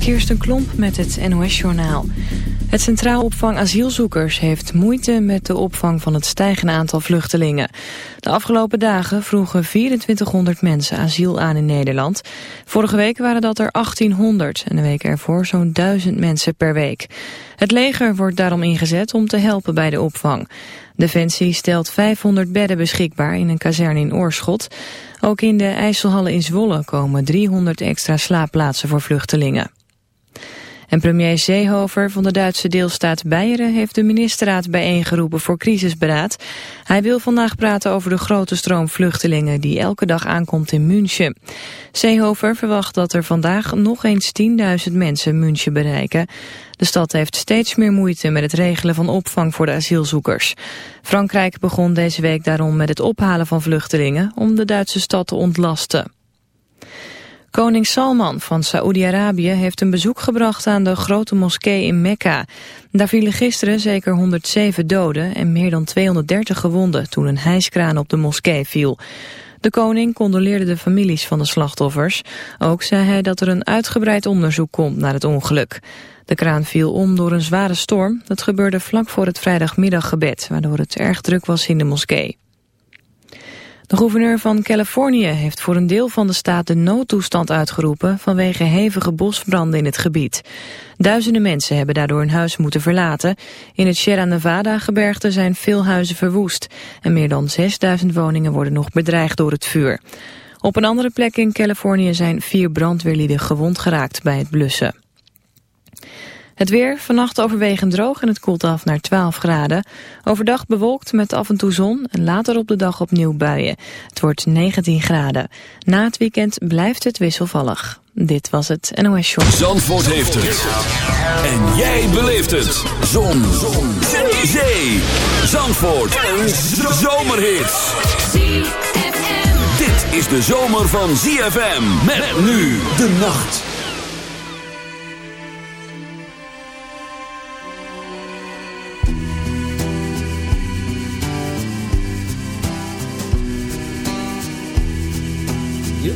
Kirsten Klomp met het NOS-journaal. Het Centraal Opvang Asielzoekers heeft moeite met de opvang van het stijgende aantal vluchtelingen. De afgelopen dagen vroegen 2400 mensen asiel aan in Nederland. Vorige week waren dat er 1800 en de week ervoor zo'n 1000 mensen per week. Het leger wordt daarom ingezet om te helpen bij de opvang. Defensie stelt 500 bedden beschikbaar in een kazerne in Oorschot. Ook in de IJsselhallen in Zwolle komen 300 extra slaapplaatsen voor vluchtelingen. En premier Seehofer van de Duitse deelstaat Beieren heeft de ministerraad bijeengeroepen voor crisisberaad. Hij wil vandaag praten over de grote stroom vluchtelingen die elke dag aankomt in München. Seehofer verwacht dat er vandaag nog eens 10.000 mensen München bereiken. De stad heeft steeds meer moeite met het regelen van opvang voor de asielzoekers. Frankrijk begon deze week daarom met het ophalen van vluchtelingen om de Duitse stad te ontlasten. Koning Salman van Saoedi-Arabië heeft een bezoek gebracht aan de grote moskee in Mekka. Daar vielen gisteren zeker 107 doden en meer dan 230 gewonden toen een hijskraan op de moskee viel. De koning condoleerde de families van de slachtoffers. Ook zei hij dat er een uitgebreid onderzoek komt naar het ongeluk. De kraan viel om door een zware storm. Dat gebeurde vlak voor het vrijdagmiddaggebed, waardoor het erg druk was in de moskee. De gouverneur van Californië heeft voor een deel van de staat de noodtoestand uitgeroepen vanwege hevige bosbranden in het gebied. Duizenden mensen hebben daardoor hun huis moeten verlaten. In het Sierra Nevada-gebergte zijn veel huizen verwoest en meer dan 6000 woningen worden nog bedreigd door het vuur. Op een andere plek in Californië zijn vier brandweerlieden gewond geraakt bij het blussen. Het weer, vannacht overwegend droog en het koelt af naar 12 graden. Overdag bewolkt met af en toe zon en later op de dag opnieuw buien. Het wordt 19 graden. Na het weekend blijft het wisselvallig. Dit was het NOS Show. Zandvoort heeft het. En jij beleeft het. Zon. zon. Zee. Zandvoort. Een zomerhit. Dit is de zomer van ZFM. Met nu de nacht.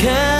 Can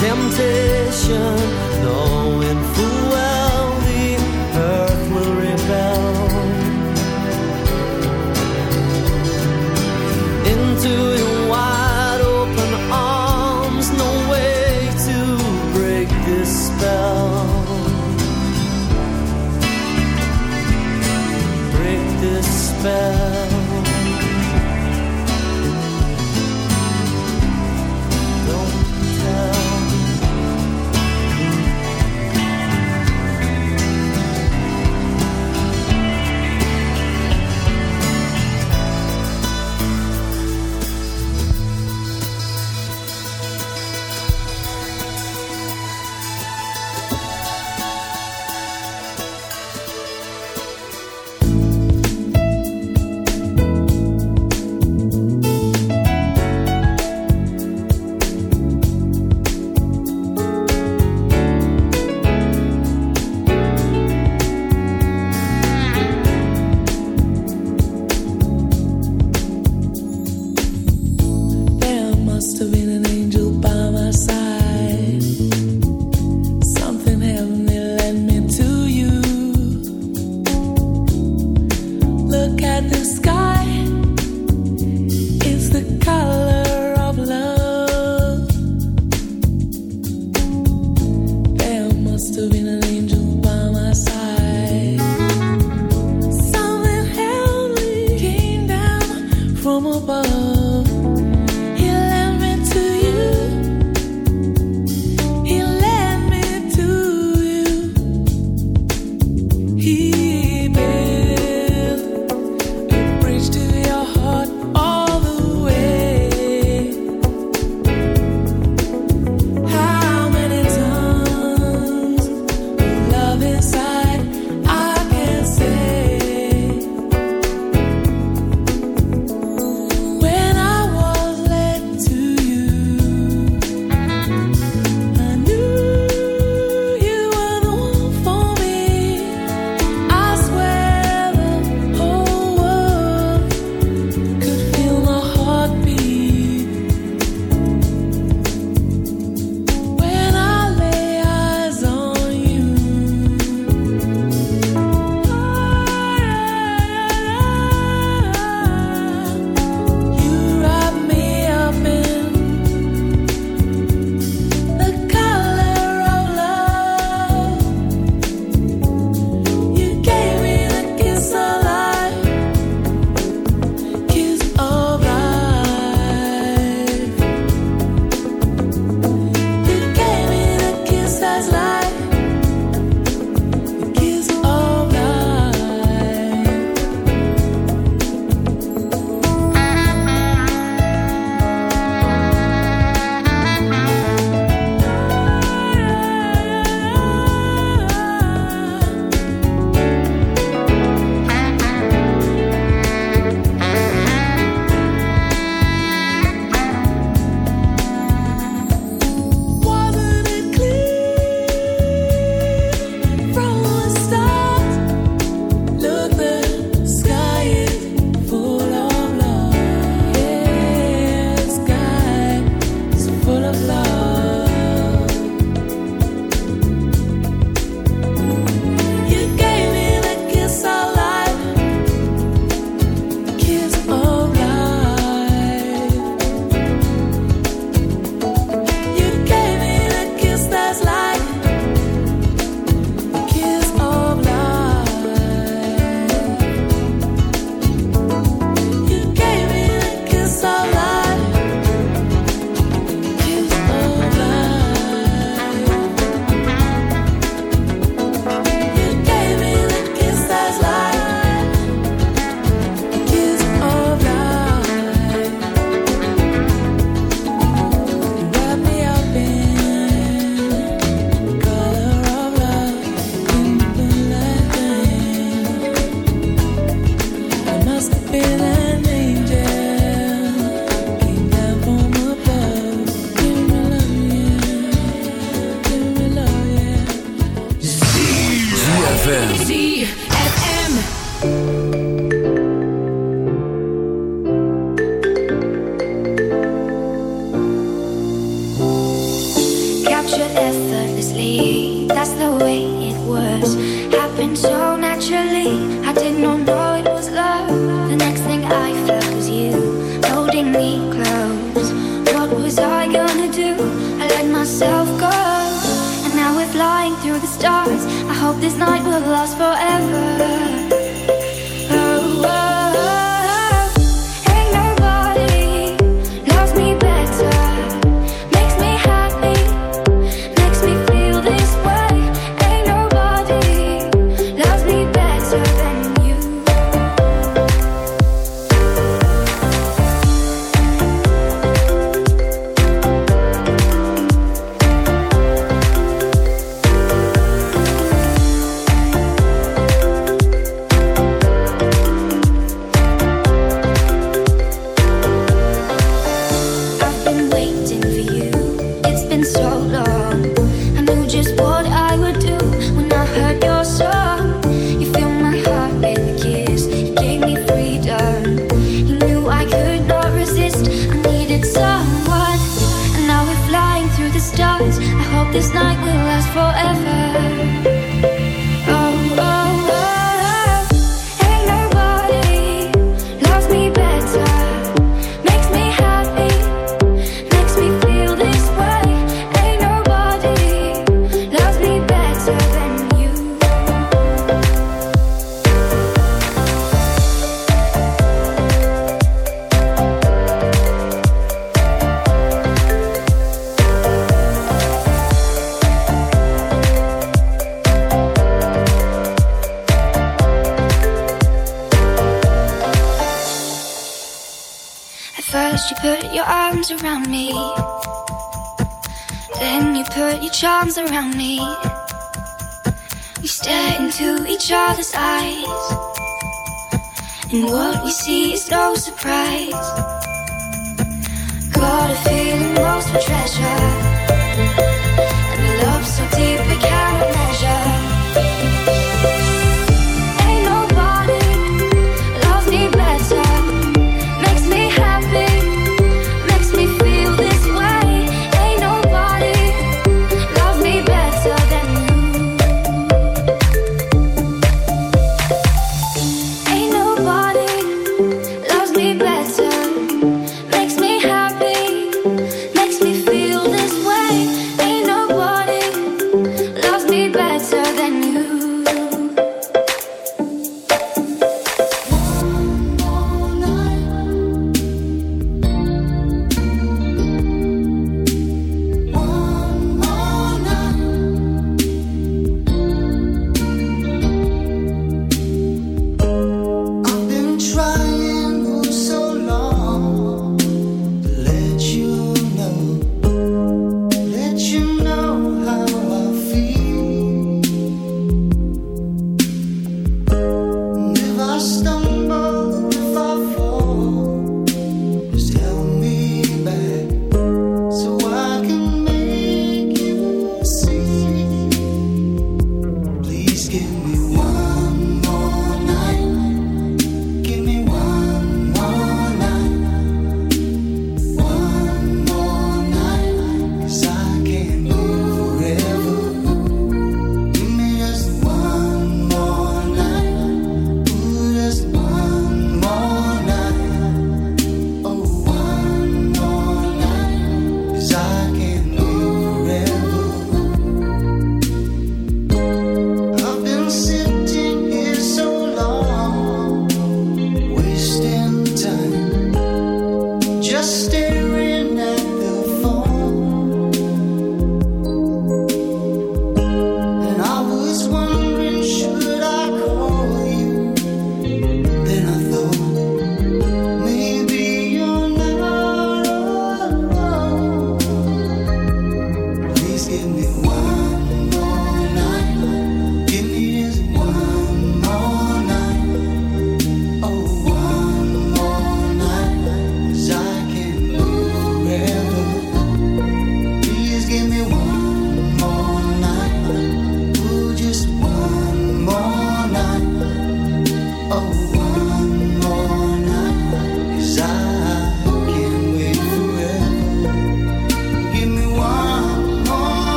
Temptation, knowing full well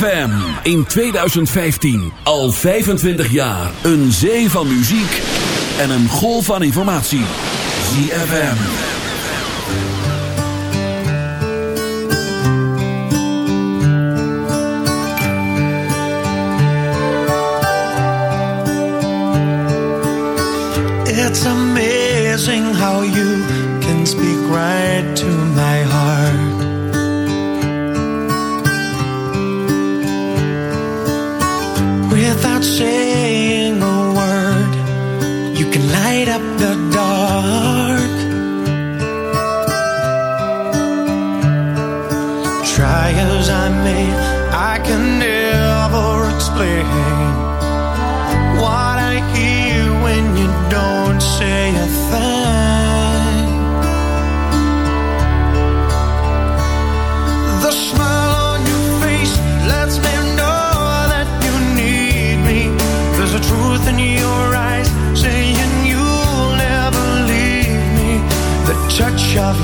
ZFM in 2015 al 25 jaar een zee van muziek en een golf van informatie. ZFM. It's amazing how you can speak right to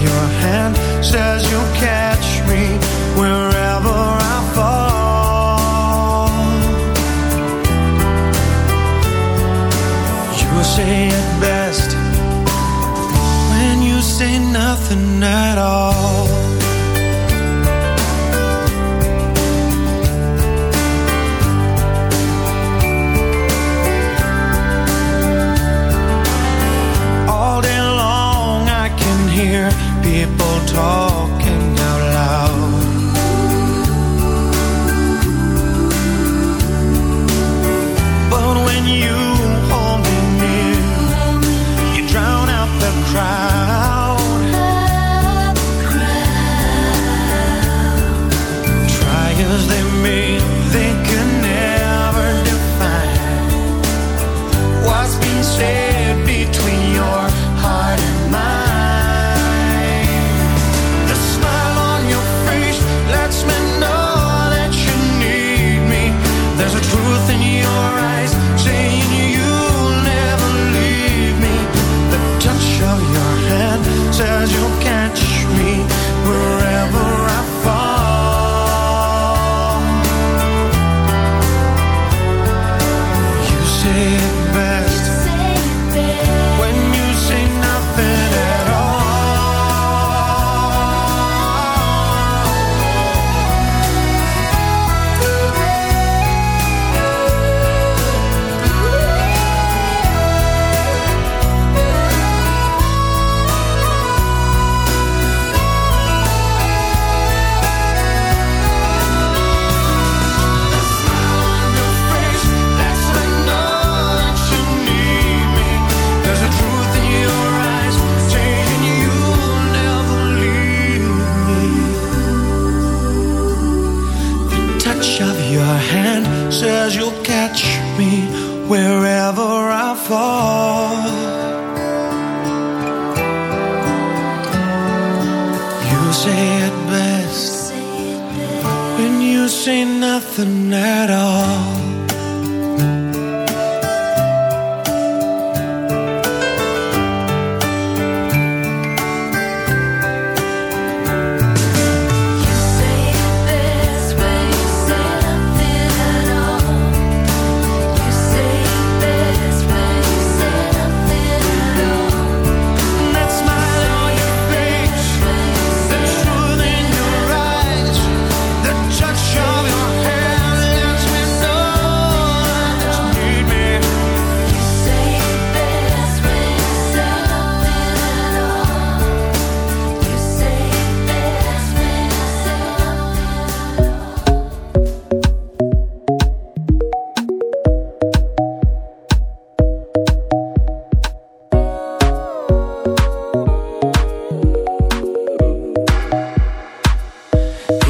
your hand. Says you can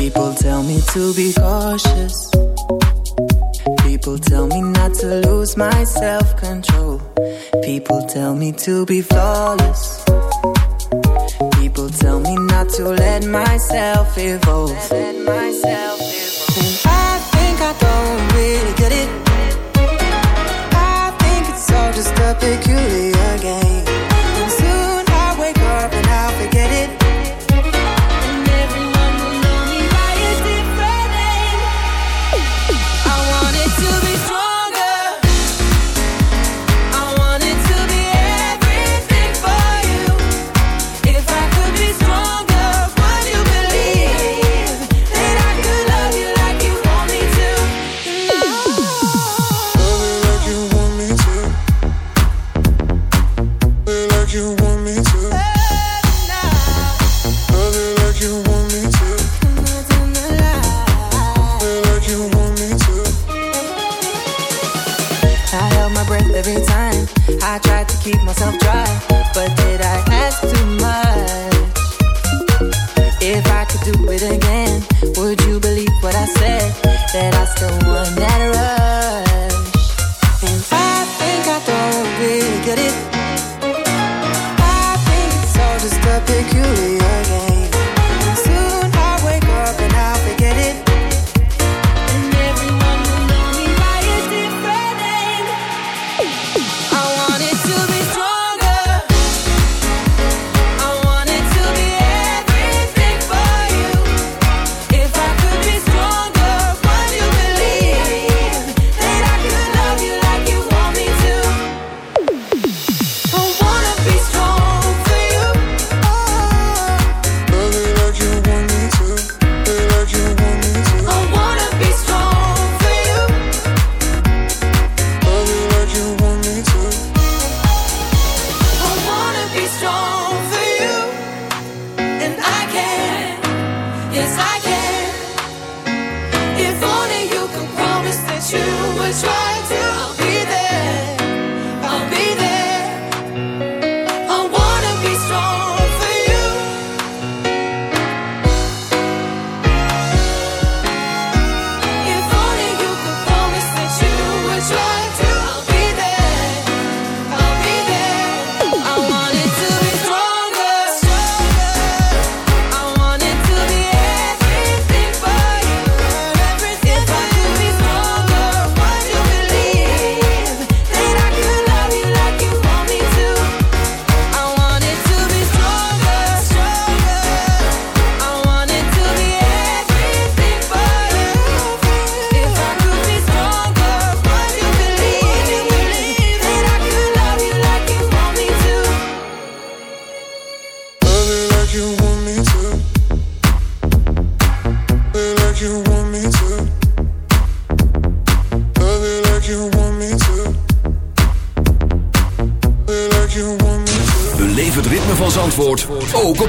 People tell me to be cautious. People tell me not to lose my self control. People tell me to be flawless. People tell me not to let myself evolve. Let myself evolve. And I think I don't really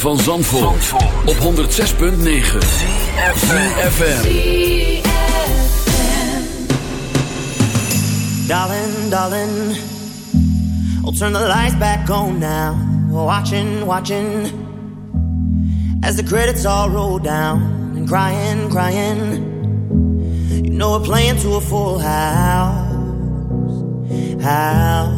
van Zandvoort, op 106.9 CFFM Darling, darling I'll turn the lights back on now. Watching, watching. As the credits all roll down And crying, crying. You know we're playing to a full house. House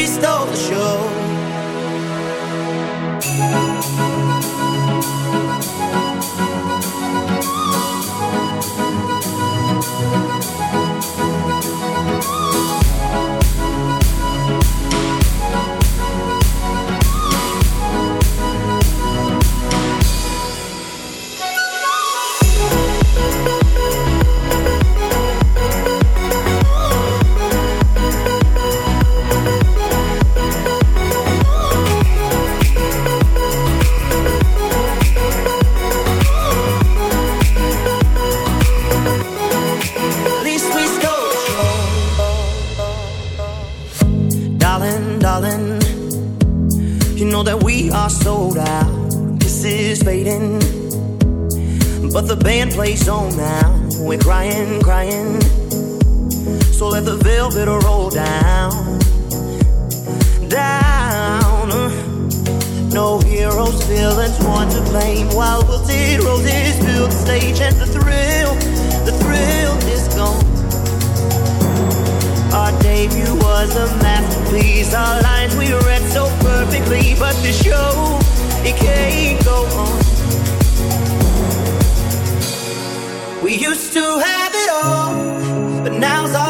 we stole the show plays on now. We're crying, crying. So let the velvet roll down, down. No heroes, villains, one to blame. While wilted roses fill the stage, and the thrill, the thrill is gone. Our debut was a masterpiece. Our lines we read so perfectly, but the show it can't go on. We used to have it all, but now's our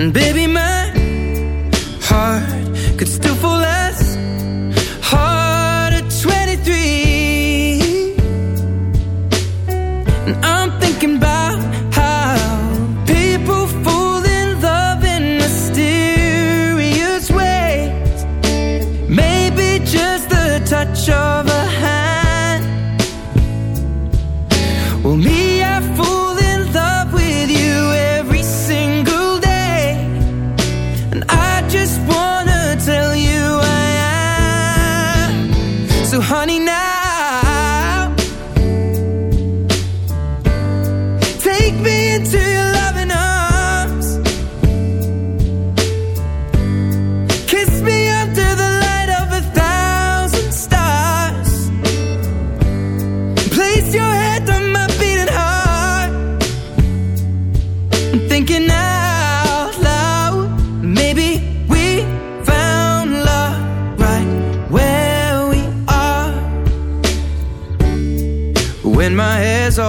And baby, my heart could still fall as hard at 23. And I'm thinking about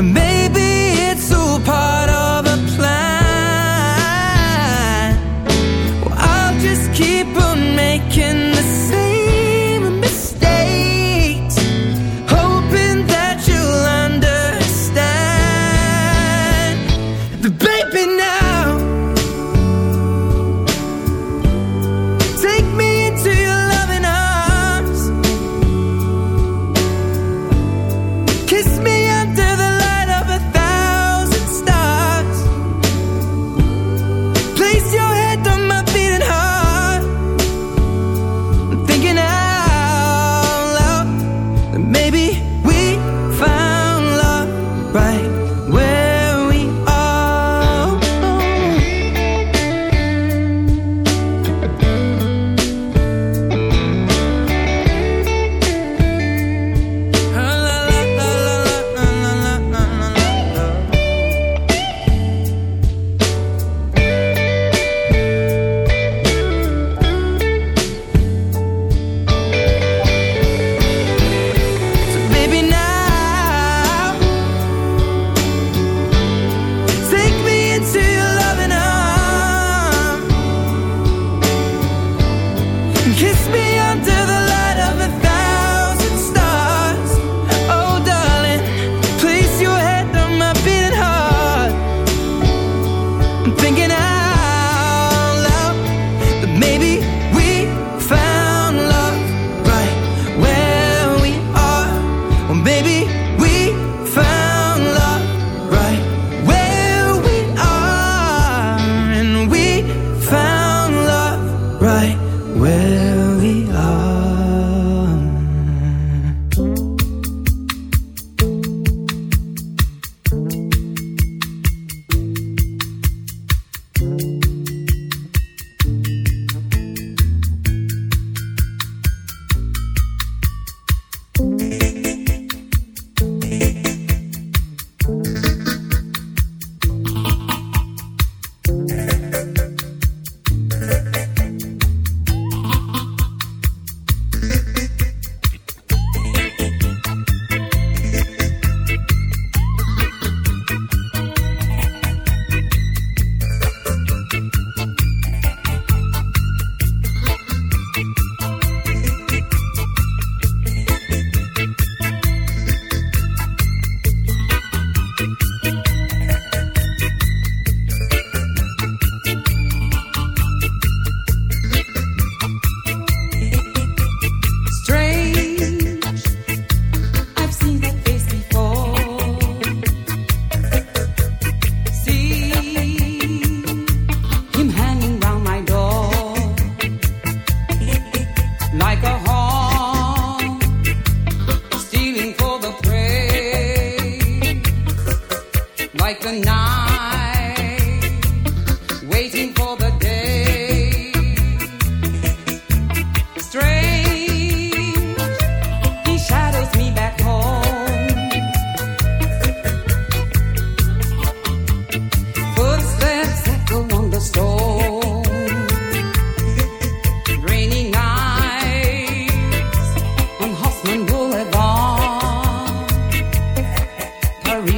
and maybe where we are.